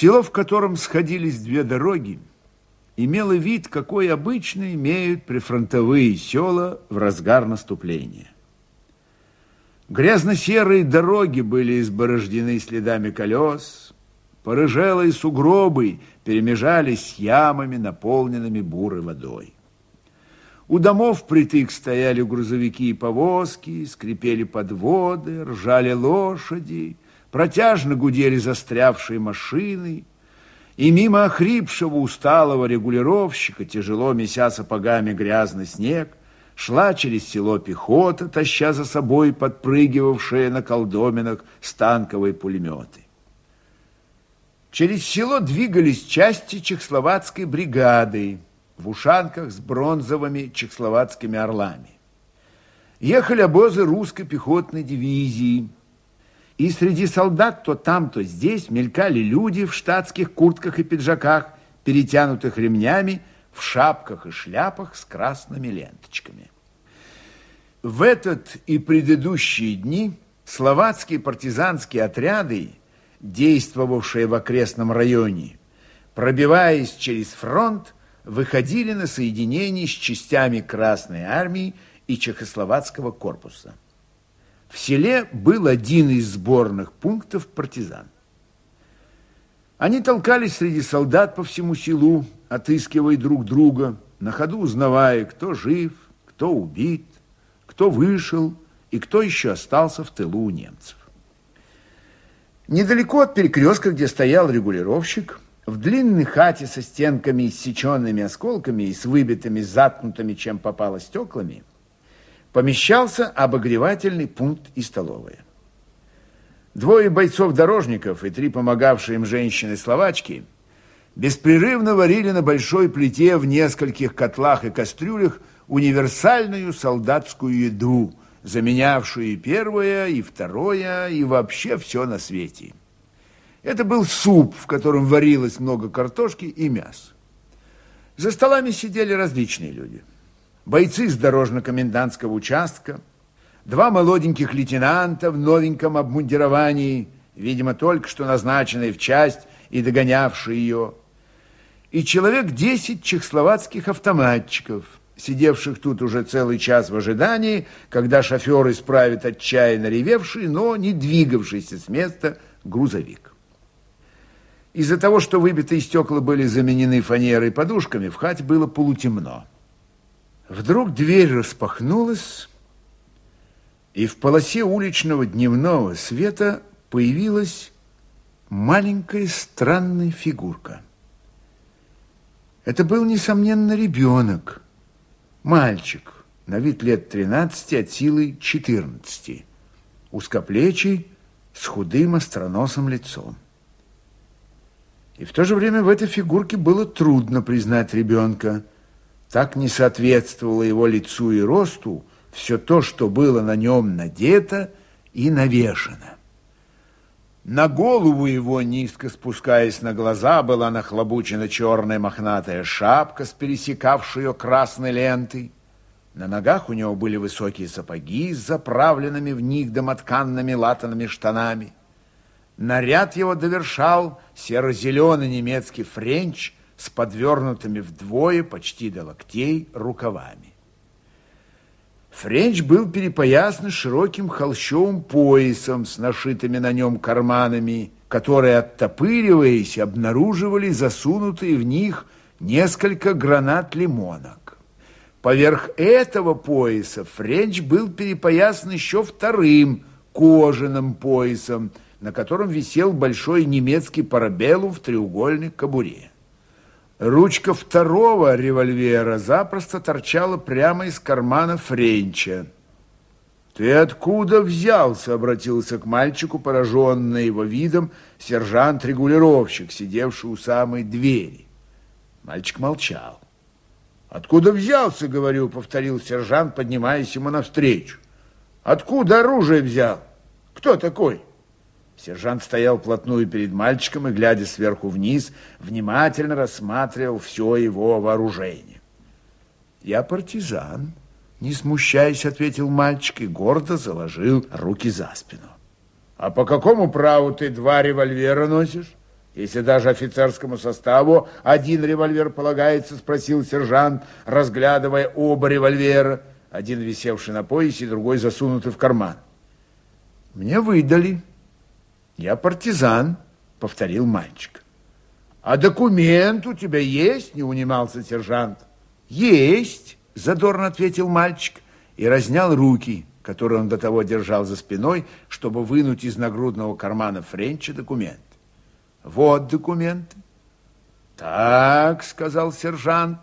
Село, в котором сходились две дороги, имело вид, какой обычно имеют прифронтовые села в разгар наступления. Грязно-серые дороги были изборождены следами колес, порыжелые сугробы перемежались с ямами, наполненными бурой водой. У домов притык стояли грузовики и повозки, скрипели подводы, ржали лошади, протяжно гудели застрявшие машины, и мимо охрипшего усталого регулировщика, тяжело меся сапогами грязный снег, шла через село пехота, таща за собой подпрыгивавшие на колдоминах станковые пулеметы. Через село двигались части чехословацкой бригады, в ушанках с бронзовыми чехословацкими орлами. Ехали обозы русской пехотной дивизии. И среди солдат то там, то здесь мелькали люди в штатских куртках и пиджаках, перетянутых ремнями, в шапках и шляпах с красными ленточками. В этот и предыдущие дни словацкие партизанские отряды, действовавшие в окрестном районе, пробиваясь через фронт, выходили на соединение с частями Красной Армии и Чехословацкого корпуса. В селе был один из сборных пунктов партизан. Они толкались среди солдат по всему селу, отыскивая друг друга, на ходу узнавая, кто жив, кто убит, кто вышел и кто еще остался в тылу у немцев. Недалеко от перекрестка, где стоял регулировщик, в длинной хате со стенками, иссеченными осколками и с выбитыми, заткнутыми, чем попало, стеклами, помещался обогревательный пункт и столовая. Двое бойцов-дорожников и три помогавшие им женщины-словачки беспрерывно варили на большой плите в нескольких котлах и кастрюлях универсальную солдатскую еду, заменявшую и первое, и второе, и вообще все на свете. Это был суп, в котором варилось много картошки и мяса. За столами сидели различные люди. Бойцы с дорожно-комендантского участка, два молоденьких лейтенанта в новеньком обмундировании, видимо, только что назначенные в часть и догонявшие ее, и человек десять чехословацких автоматчиков, сидевших тут уже целый час в ожидании, когда шофер исправит отчаянно ревевший, но не двигавшийся с места грузовик. Из-за того, что выбитые стекла были заменены фанерой подушками, в хате было полутемно. Вдруг дверь распахнулась, и в полосе уличного дневного света появилась маленькая странная фигурка. Это был, несомненно, ребенок, мальчик, на вид лет 13, от силы 14, узкоплечий, с худым остроносым лицом. И в то же время в этой фигурке было трудно признать ребенка. Так не соответствовало его лицу и росту все то, что было на нем надето и навешено. На голову его, низко спускаясь на глаза, была нахлобучена черная мохнатая шапка с пересекавшей ее красной лентой. На ногах у него были высокие сапоги с заправленными в них домотканными латанными штанами. Наряд его довершал серо-зеленый немецкий френч с подвернутыми вдвое, почти до локтей, рукавами. Френч был перепоясан широким холщовым поясом с нашитыми на нем карманами, которые, оттопыриваясь, обнаруживали засунутые в них несколько гранат-лимонок. Поверх этого пояса Френч был перепоясан еще вторым кожаным поясом, на котором висел большой немецкий парабеллум в треугольной кобуре. Ручка второго револьвера запросто торчала прямо из кармана Френча. «Ты откуда взялся?» — обратился к мальчику, пораженный его видом, сержант-регулировщик, сидевший у самой двери. Мальчик молчал. «Откуда взялся?» — говорю, — повторил сержант, поднимаясь ему навстречу. «Откуда оружие взял? Кто такой?» Сержант стоял плотную перед мальчиком и, глядя сверху вниз, внимательно рассматривал все его вооружение. «Я партизан», — не смущаясь, ответил мальчик и гордо заложил руки за спину. «А по какому праву ты два револьвера носишь?» Если даже офицерскому составу один револьвер полагается, спросил сержант, разглядывая оба револьвера, один висевший на поясе, другой засунутый в карман. Мне выдали. Я партизан, повторил мальчик. А документ у тебя есть? Не унимался сержант. Есть, задорно ответил мальчик и разнял руки, которые он до того держал за спиной, чтобы вынуть из нагрудного кармана Френча документ. Вот документы. Так, сказал сержант,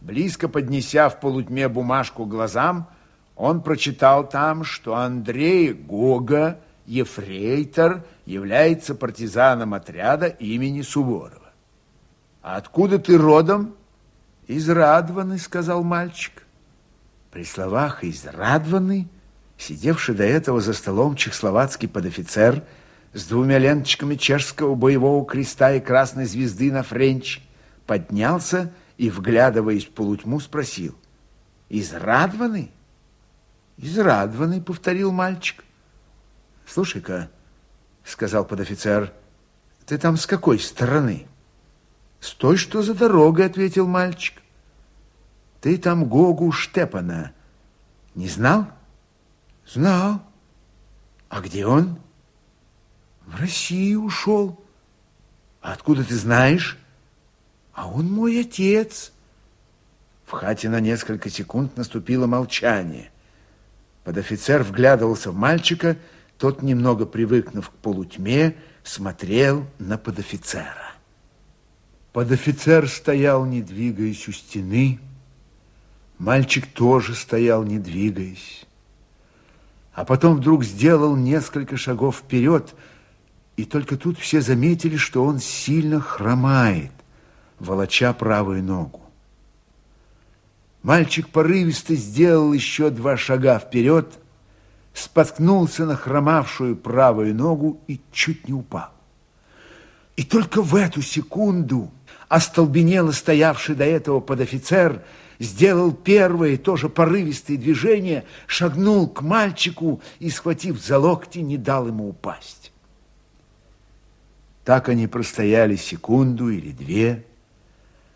близко поднеся в полутьме бумажку глазам, он прочитал там, что Андрей Гога, ефрейтор, является партизаном отряда имени Суворова. А откуда ты родом? Из Радваны, сказал мальчик. При словах «из Радваны» сидевший до этого за столом чехословацкий подофицер с двумя ленточками чешского боевого креста и красной звезды на френч поднялся и, вглядываясь в полутьму, спросил, «Из Радваны?» «Из Радваны», — повторил мальчик. «Слушай-ка», — сказал подофицер, — «ты там с какой стороны?» «С той, что за дорогой», — ответил мальчик. «Ты там Гогу Штепана не знал?» «Знал». «А где он?» «В Россию ушел». «А откуда ты знаешь?» «А он мой отец». В хате на несколько секунд наступило молчание. Подофицер вглядывался в мальчика, тот, немного привыкнув к полутьме, смотрел на подофицера. Подофицер стоял, не двигаясь у стены. Мальчик тоже стоял, не двигаясь. А потом вдруг сделал несколько шагов вперед, и только тут все заметили, что он сильно хромает, волоча правую ногу. Мальчик порывисто сделал еще два шага вперед, споткнулся на хромавшую правую ногу и чуть не упал. И только в эту секунду остолбенело стоявший до этого подофицер сделал первое, тоже порывистое движение, шагнул к мальчику и, схватив за локти, не дал ему упасть. Так они простояли секунду или две,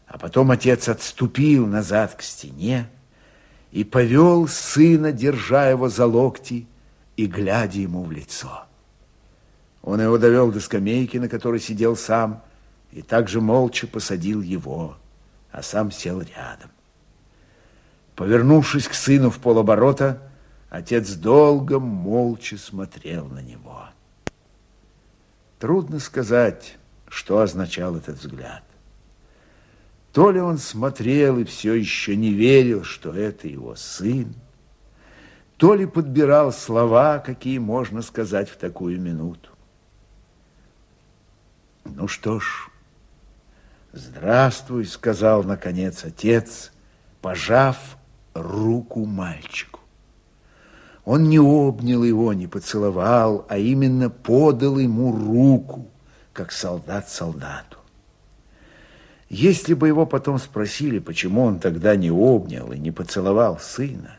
а потом отец отступил назад к стене и повел сына, держа его за локти и глядя ему в лицо. Он его довел до скамейки, на которой сидел сам, и также молча посадил его, а сам сел рядом. Повернувшись к сыну в полоборота, отец долго молча смотрел на него. Трудно сказать, что означал этот взгляд. То ли он смотрел и все еще не верил, что это его сын, то ли подбирал слова, какие можно сказать в такую минуту. Ну что ж, здравствуй, сказал наконец отец, пожав руку мальчику. Он не обнял его, не поцеловал, а именно подал ему руку, как солдат солдату. Если бы его потом спросили, почему он тогда не обнял и не поцеловал сына,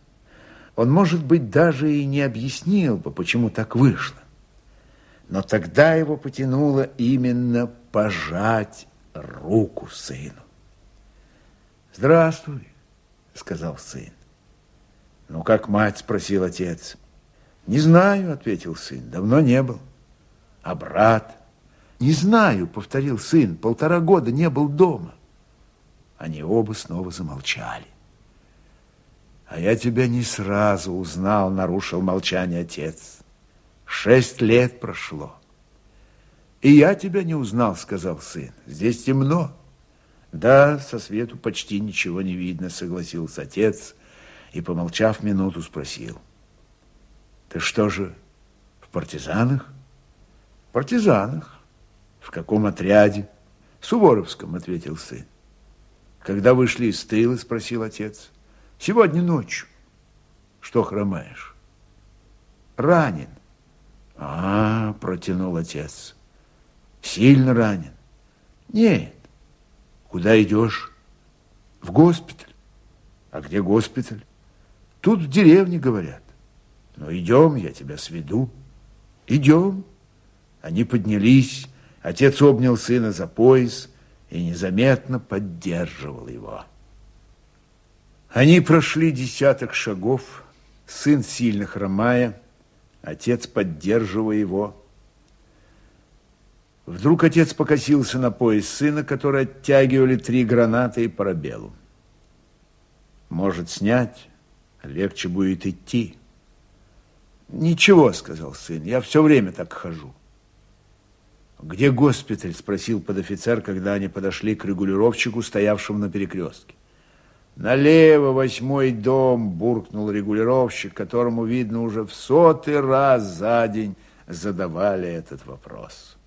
он, может быть, даже и не объяснил бы, почему так вышло. Но тогда его потянуло именно пожать руку сыну. «Здравствуй», — сказал сын. «Ну, как мать?» — спросил отец. «Не знаю», — ответил сын, — «давно не был». «А брат?» «Не знаю», — повторил сын, — «полтора года не был дома». Они оба снова замолчали. «А я тебя не сразу узнал», — нарушил молчание отец. «Шесть лет прошло». «И я тебя не узнал», — сказал сын. «Здесь темно». «Да, со свету почти ничего не видно», — согласился отец и, помолчав минуту, спросил. «Ты что же, в партизанах?» «В партизанах». В каком отряде? Суворовском, ответил сын. Когда вышли из тыла, спросил отец. Сегодня ночью. Что хромаешь? Ранен. А, протянул отец. Сильно ранен? Нет. Куда идешь? В госпиталь. А где госпиталь? Тут в деревне, говорят. Ну, идем, я тебя сведу. Идем. Они поднялись, Отец обнял сына за пояс и незаметно поддерживал его. Они прошли десяток шагов, сын сильно хромая, отец поддерживая его. Вдруг отец покосился на пояс сына, который оттягивали три гранаты и парабеллум. Может, снять? Легче будет идти. Ничего, сказал сын, я все время так хожу. Где госпиталь? Спросил подофицер, когда они подошли к регулировщику, стоявшему на перекрестке. Налево восьмой дом, буркнул регулировщик, которому, видно, уже в сотый раз за день задавали этот вопрос.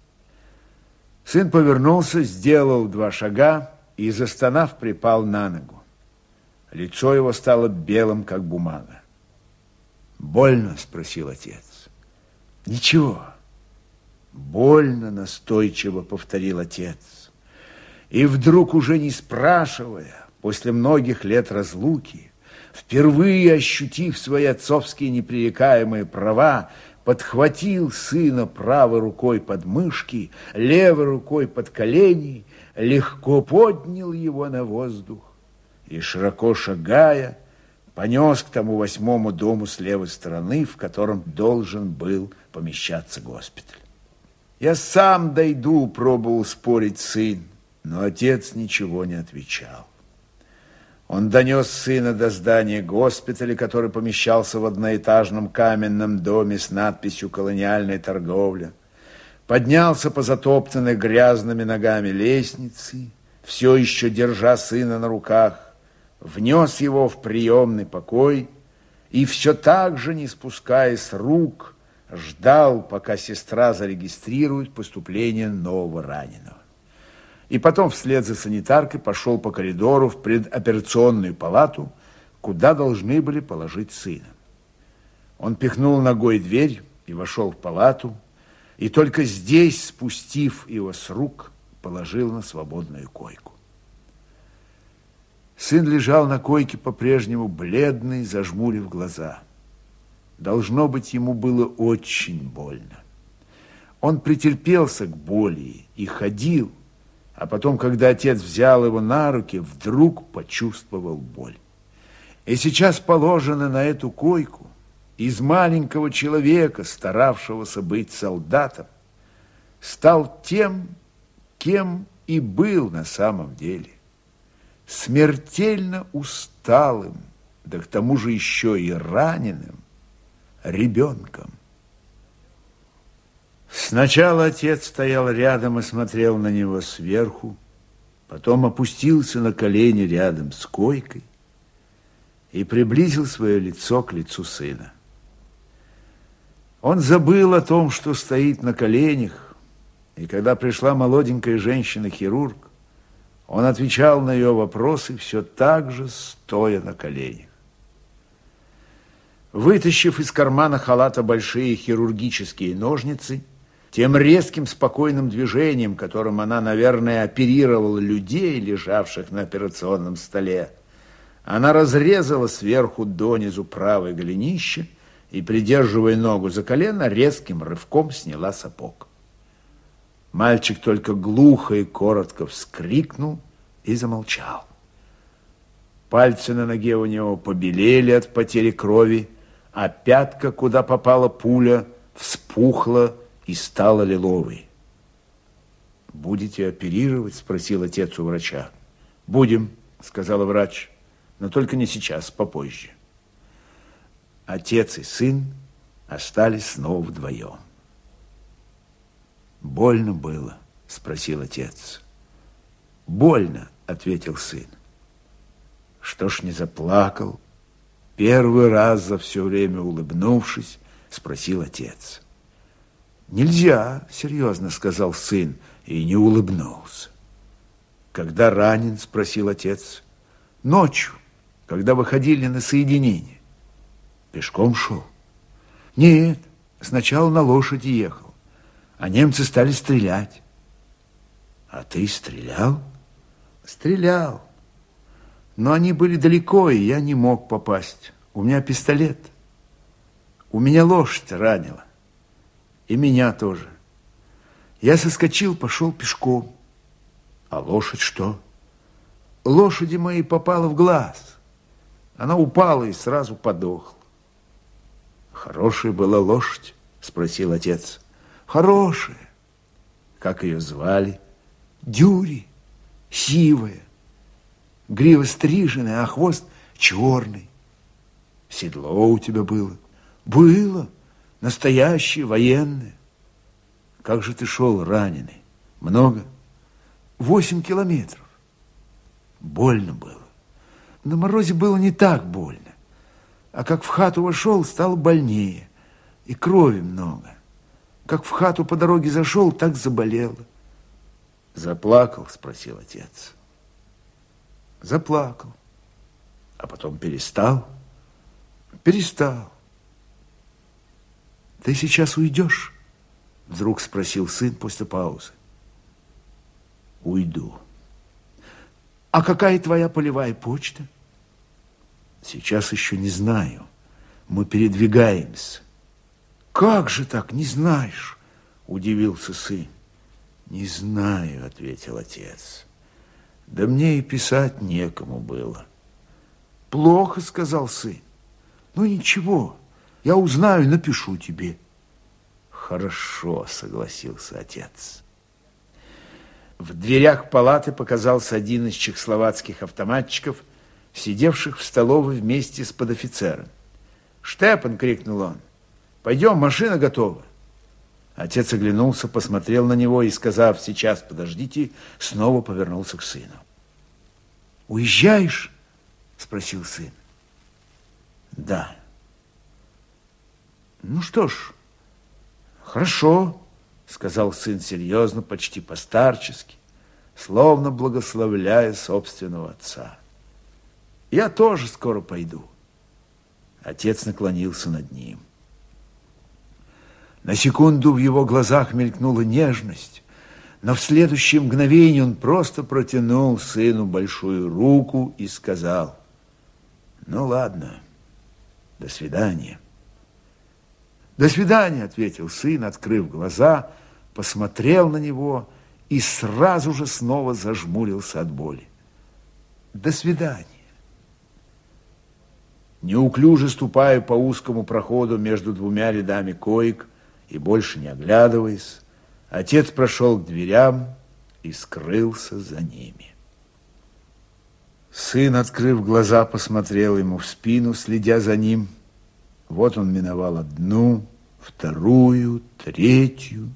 Сын повернулся, сделал два шага и, застонав, припал на ногу. Лицо его стало белым, как бумага. «Больно?» – спросил отец. «Ничего». «Больно», – настойчиво повторил отец. И вдруг, уже не спрашивая, после многих лет разлуки, впервые ощутив свои отцовские непререкаемые права, подхватил сына правой рукой под мышки, левой рукой под колени, легко поднял его на воздух и, широко шагая, понес к тому восьмому дому с левой стороны, в котором должен был помещаться госпиталь. Я сам дойду, пробовал спорить сын, но отец ничего не отвечал. Он донес сына до здания госпиталя, который помещался в одноэтажном каменном доме с надписью «Колониальная торговля», поднялся по затоптанной грязными ногами лестницы, все еще держа сына на руках, внес его в приемный покой и все так же, не спуская с рук, ждал, пока сестра зарегистрирует поступление нового раненого и потом вслед за санитаркой пошел по коридору в предоперационную палату, куда должны были положить сына. Он пихнул ногой дверь и вошел в палату, и только здесь, спустив его с рук, положил на свободную койку. Сын лежал на койке по-прежнему бледный, зажмурив глаза. Должно быть, ему было очень больно. Он претерпелся к боли и ходил, а потом, когда отец взял его на руки, вдруг почувствовал боль. И сейчас положено на эту койку из маленького человека, старавшегося быть солдатом, стал тем, кем и был на самом деле. Смертельно усталым, да к тому же еще и раненым ребенком. Сначала отец стоял рядом и смотрел на него сверху, потом опустился на колени рядом с койкой и приблизил свое лицо к лицу сына. Он забыл о том, что стоит на коленях, и когда пришла молоденькая женщина-хирург, он отвечал на ее вопросы все так же, стоя на коленях. Вытащив из кармана халата большие хирургические ножницы, тем резким спокойным движением, которым она, наверное, оперировала людей, лежавших на операционном столе, она разрезала сверху донизу правое голенище и, придерживая ногу за колено, резким рывком сняла сапог. Мальчик только глухо и коротко вскрикнул и замолчал. Пальцы на ноге у него побелели от потери крови, а пятка, куда попала пуля, вспухла и стала лиловой. «Будете оперировать?» – спросил отец у врача. «Будем», – сказала врач, – «но только не сейчас, попозже». Отец и сын остались снова вдвоем. «Больно было?» – спросил отец. «Больно», – ответил сын. «Что ж не заплакал?» Первый раз за все время улыбнувшись, спросил отец. Нельзя, серьезно сказал сын и не улыбнулся. Когда ранен, спросил отец. Ночью, когда выходили на соединение. Пешком шел? Нет, сначала на лошади ехал, а немцы стали стрелять. А ты стрелял? Стрелял. Но они были далеко, и я не мог попасть. У меня пистолет. У меня лошадь ранила. И меня тоже. Я соскочил, пошел пешком. А лошадь что? Лошади моей попала в глаз. Она упала и сразу подохла. Хорошая была лошадь, спросил отец. Хорошая. Как ее звали? Дюри, сивая. Грива стриженная, а хвост черный. Седло у тебя было? Было. Настоящее, военное. Как же ты шел раненый? Много? Восемь километров. Больно было. На морозе было не так больно. А как в хату вошел, стало больнее. И крови много. Как в хату по дороге зашел, так заболело. Заплакал, спросил отец. Заплакал. А потом перестал. Перестал. Ты сейчас уйдешь? Вдруг спросил сын после паузы. Уйду. А какая твоя полевая почта? Сейчас еще не знаю. Мы передвигаемся. Как же так, не знаешь? Удивился сын. Не знаю, ответил отец. Да мне и писать некому было. Плохо, сказал сын. Ну ничего, я узнаю, напишу тебе. Хорошо, согласился отец. В дверях палаты показался один из чехословацких автоматчиков, сидевших в столовой вместе с подофицером. «Штепан!» — крикнул он. «Пойдем, машина готова!» Отец оглянулся, посмотрел на него и, сказав «сейчас, подождите», снова повернулся к сыну. «Уезжаешь?» — спросил сын. «Да». «Ну что ж, «Хорошо», — сказал сын серьезно, почти постарчески, словно благословляя собственного отца. «Я тоже скоро пойду». Отец наклонился над ним. На секунду в его глазах мелькнула нежность, но в следующее мгновение он просто протянул сыну большую руку и сказал, «Ну ладно, до свидания». «До свидания», — ответил сын, открыв глаза, посмотрел на него и сразу же снова зажмурился от боли. «До свидания». Неуклюже ступая по узкому проходу между двумя рядами коек и больше не оглядываясь, отец прошел к дверям и скрылся за ними. Сын, открыв глаза, посмотрел ему в спину, следя за ним – вот он миновал одну, вторую, третью,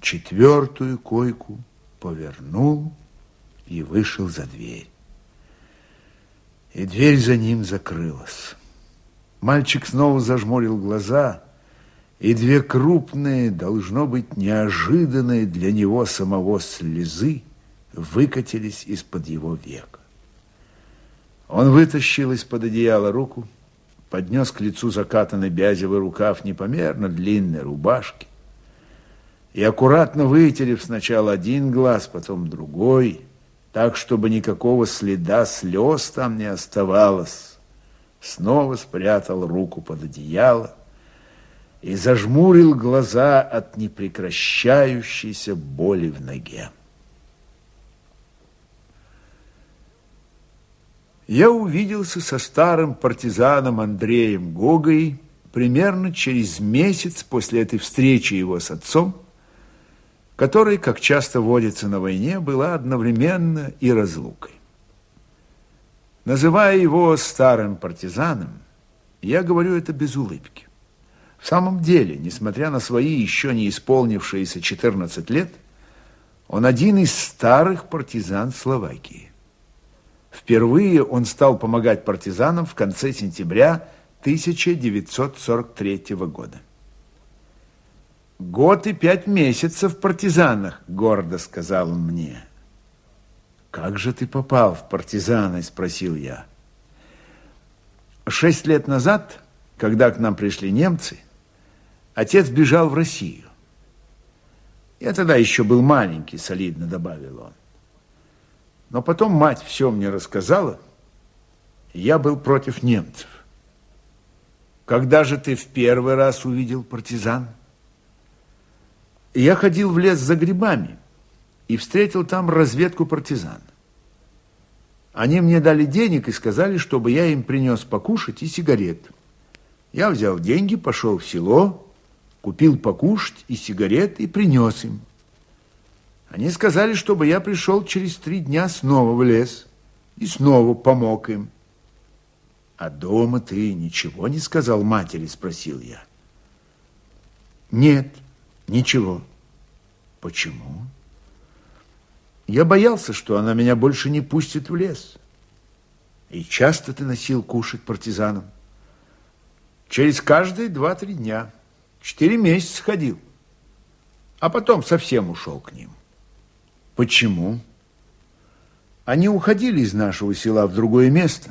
четвертую койку, повернул и вышел за дверь. И дверь за ним закрылась. Мальчик снова зажмурил глаза, и две крупные, должно быть, неожиданные для него самого слезы выкатились из-под его века. Он вытащил из-под одеяла руку, поднес к лицу закатанный бязевый рукав непомерно длинной рубашки и, аккуратно вытерев сначала один глаз, потом другой, так, чтобы никакого следа слез там не оставалось, снова спрятал руку под одеяло и зажмурил глаза от непрекращающейся боли в ноге. я увиделся со старым партизаном Андреем Гогой примерно через месяц после этой встречи его с отцом, которая, как часто водится на войне, была одновременно и разлукой. Называя его старым партизаном, я говорю это без улыбки. В самом деле, несмотря на свои еще не исполнившиеся 14 лет, он один из старых партизан Словакии. Впервые он стал помогать партизанам в конце сентября 1943 года. «Год и пять месяцев в партизанах», — гордо сказал он мне. «Как же ты попал в партизаны?» — спросил я. Шесть лет назад, когда к нам пришли немцы, отец бежал в Россию. Я тогда еще был маленький, солидно добавил он. Но потом мать все мне рассказала, я был против немцев. Когда же ты в первый раз увидел партизан? Я ходил в лес за грибами и встретил там разведку партизан. Они мне дали денег и сказали, чтобы я им принес покушать и сигарет. Я взял деньги, пошел в село, купил покушать и сигарет и принес им. Они сказали, чтобы я пришел через три дня снова в лес и снова помог им. А дома ты ничего не сказал матери, спросил я. Нет, ничего. Почему? Я боялся, что она меня больше не пустит в лес. И часто ты носил кушать партизанам? Через каждые два-три дня. Четыре месяца ходил. А потом совсем ушел к ним. Почему? Они уходили из нашего села в другое место,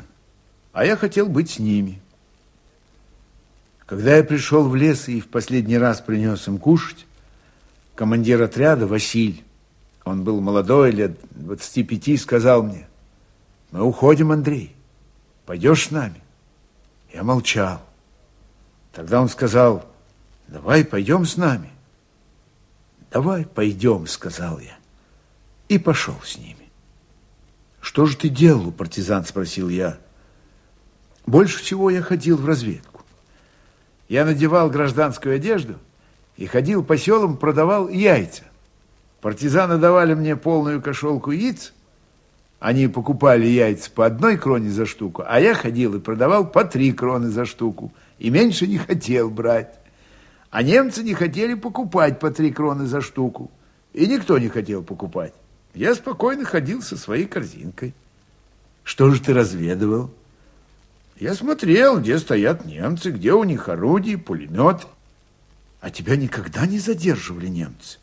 а я хотел быть с ними. Когда я пришел в лес и в последний раз принес им кушать, командир отряда Василь, он был молодой, лет 25, сказал мне, мы уходим, Андрей, пойдешь с нами? Я молчал. Тогда он сказал, давай пойдем с нами. Давай пойдем, сказал я и пошел с ними. Что же ты делал, партизан, спросил я. Больше всего я ходил в разведку. Я надевал гражданскую одежду и ходил по селам, продавал яйца. Партизаны давали мне полную кошелку яиц, они покупали яйца по одной кроне за штуку, а я ходил и продавал по три кроны за штуку, и меньше не хотел брать. А немцы не хотели покупать по три кроны за штуку, и никто не хотел покупать. Я спокойно ходил со своей корзинкой. Что же ты разведывал? Я смотрел, где стоят немцы, где у них орудия, пулеметы. А тебя никогда не задерживали немцы?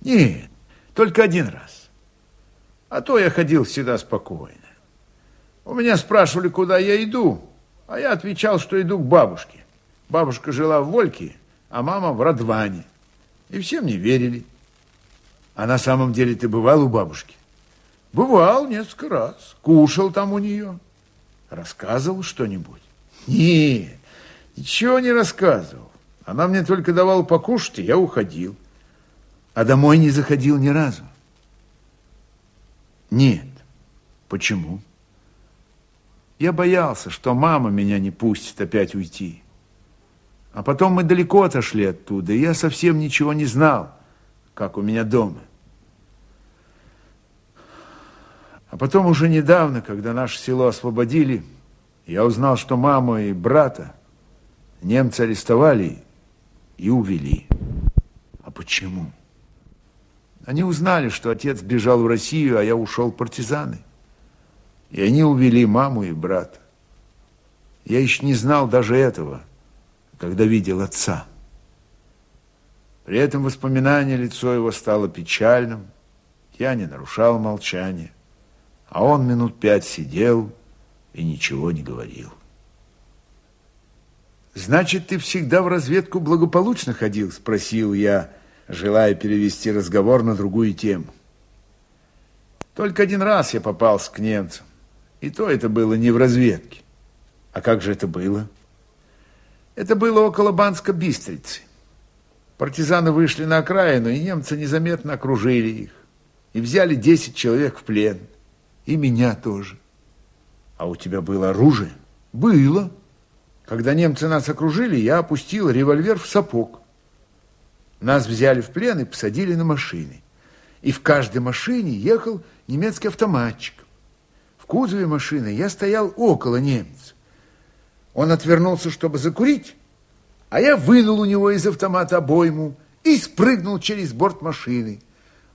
Нет, только один раз. А то я ходил всегда спокойно. У меня спрашивали, куда я иду, а я отвечал, что иду к бабушке. Бабушка жила в Вольке, а мама в Радване. И все мне верили. А на самом деле ты бывал у бабушки? Бывал несколько раз. Кушал там у нее. Рассказывал что-нибудь? Нет, ничего не рассказывал. Она мне только давала покушать, и я уходил. А домой не заходил ни разу? Нет. Почему? Я боялся, что мама меня не пустит опять уйти. А потом мы далеко отошли оттуда, и я совсем ничего не знал, как у меня дома. А потом уже недавно, когда наше село освободили, я узнал, что маму и брата немцы арестовали и увели. А почему? Они узнали, что отец бежал в Россию, а я ушел партизаны. И они увели маму и брата. Я еще не знал даже этого, когда видел отца. При этом воспоминание лицо его стало печальным. Я не нарушал молчания. А он минут пять сидел и ничего не говорил. «Значит, ты всегда в разведку благополучно ходил?» – спросил я, желая перевести разговор на другую тему. Только один раз я попался к немцам, и то это было не в разведке. А как же это было? Это было около Банска-Бистрицы. Партизаны вышли на окраину, и немцы незаметно окружили их и взяли 10 человек в плен – и меня тоже. А у тебя было оружие? Было. Когда немцы нас окружили, я опустил револьвер в сапог. Нас взяли в плен и посадили на машины. И в каждой машине ехал немецкий автоматчик. В кузове машины я стоял около немца. Он отвернулся, чтобы закурить, а я вынул у него из автомата обойму и спрыгнул через борт машины.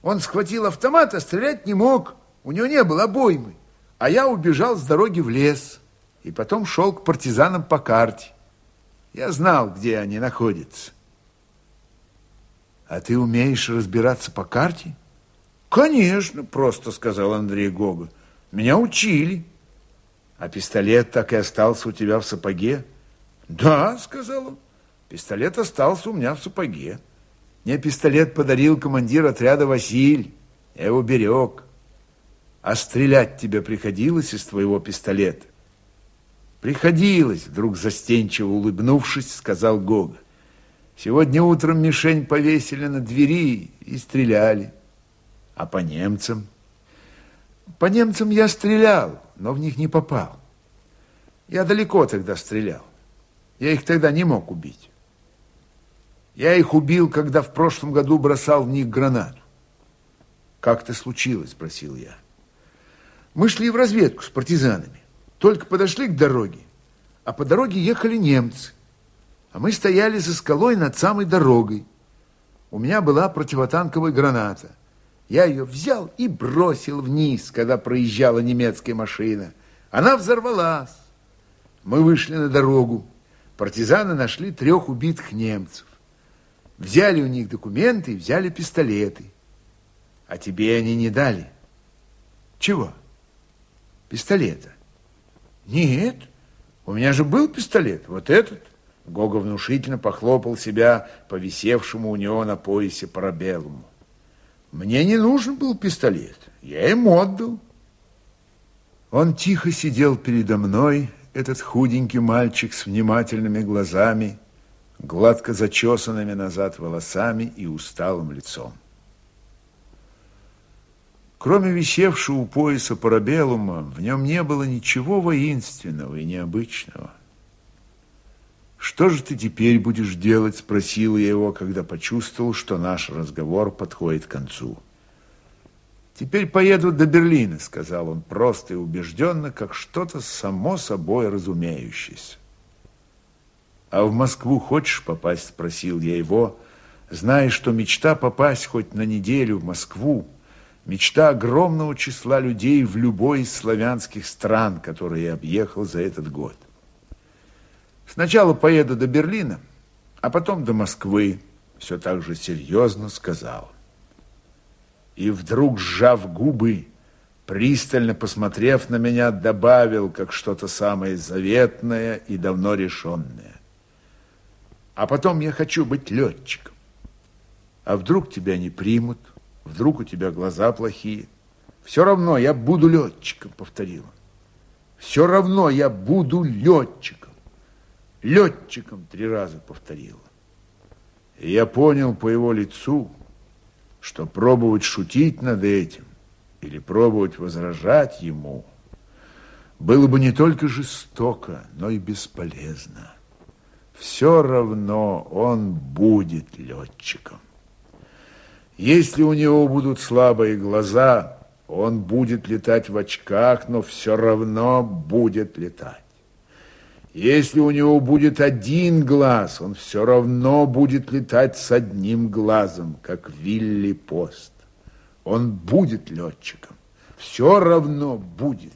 Он схватил автомат, а стрелять не мог. У него не было обоймы. А я убежал с дороги в лес и потом шел к партизанам по карте. Я знал, где они находятся. А ты умеешь разбираться по карте? Конечно, просто сказал Андрей Гога. Меня учили. А пистолет так и остался у тебя в сапоге? Да, сказал он. Пистолет остался у меня в сапоге. Мне пистолет подарил командир отряда Василь. Я его берег. А стрелять тебе приходилось из твоего пистолета? Приходилось, вдруг застенчиво улыбнувшись, сказал Гога. Сегодня утром мишень повесили на двери и стреляли. А по немцам? По немцам я стрелял, но в них не попал. Я далеко тогда стрелял. Я их тогда не мог убить. Я их убил, когда в прошлом году бросал в них гранату. Как это случилось, спросил я. Мы шли в разведку с партизанами. Только подошли к дороге, а по дороге ехали немцы. А мы стояли за скалой над самой дорогой. У меня была противотанковая граната. Я ее взял и бросил вниз, когда проезжала немецкая машина. Она взорвалась. Мы вышли на дорогу. Партизаны нашли трех убитых немцев. Взяли у них документы и взяли пистолеты. А тебе они не дали. Чего? Пистолета. Нет, у меня же был пистолет, вот этот. Гога внушительно похлопал себя по висевшему у него на поясе парабеллуму. Мне не нужен был пистолет, я ему отдал. Он тихо сидел передо мной, этот худенький мальчик с внимательными глазами, гладко зачесанными назад волосами и усталым лицом. Кроме висевшего у пояса парабеллума, в нем не было ничего воинственного и необычного. «Что же ты теперь будешь делать?» – спросил я его, когда почувствовал, что наш разговор подходит к концу. «Теперь поеду до Берлина», – сказал он просто и убежденно, как что-то само собой разумеющееся. «А в Москву хочешь попасть?» – спросил я его, зная, что мечта попасть хоть на неделю в Москву, мечта огромного числа людей в любой из славянских стран, которые я объехал за этот год. Сначала поеду до Берлина, а потом до Москвы, все так же серьезно сказал. И вдруг, сжав губы, пристально посмотрев на меня, добавил, как что-то самое заветное и давно решенное. А потом я хочу быть летчиком. А вдруг тебя не примут, вдруг у тебя глаза плохие. Все равно я буду летчиком, повторил Все равно я буду летчиком летчиком три раза повторила. И я понял по его лицу, что пробовать шутить над этим или пробовать возражать ему было бы не только жестоко, но и бесполезно. Все равно он будет летчиком. Если у него будут слабые глаза, он будет летать в очках, но все равно будет летать. Если у него будет один глаз, он все равно будет летать с одним глазом, как Вилли Пост. Он будет летчиком, все равно будет.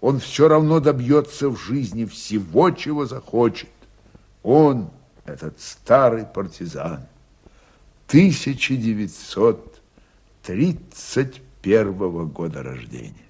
Он все равно добьется в жизни всего, чего захочет. Он, этот старый партизан, 1931 года рождения.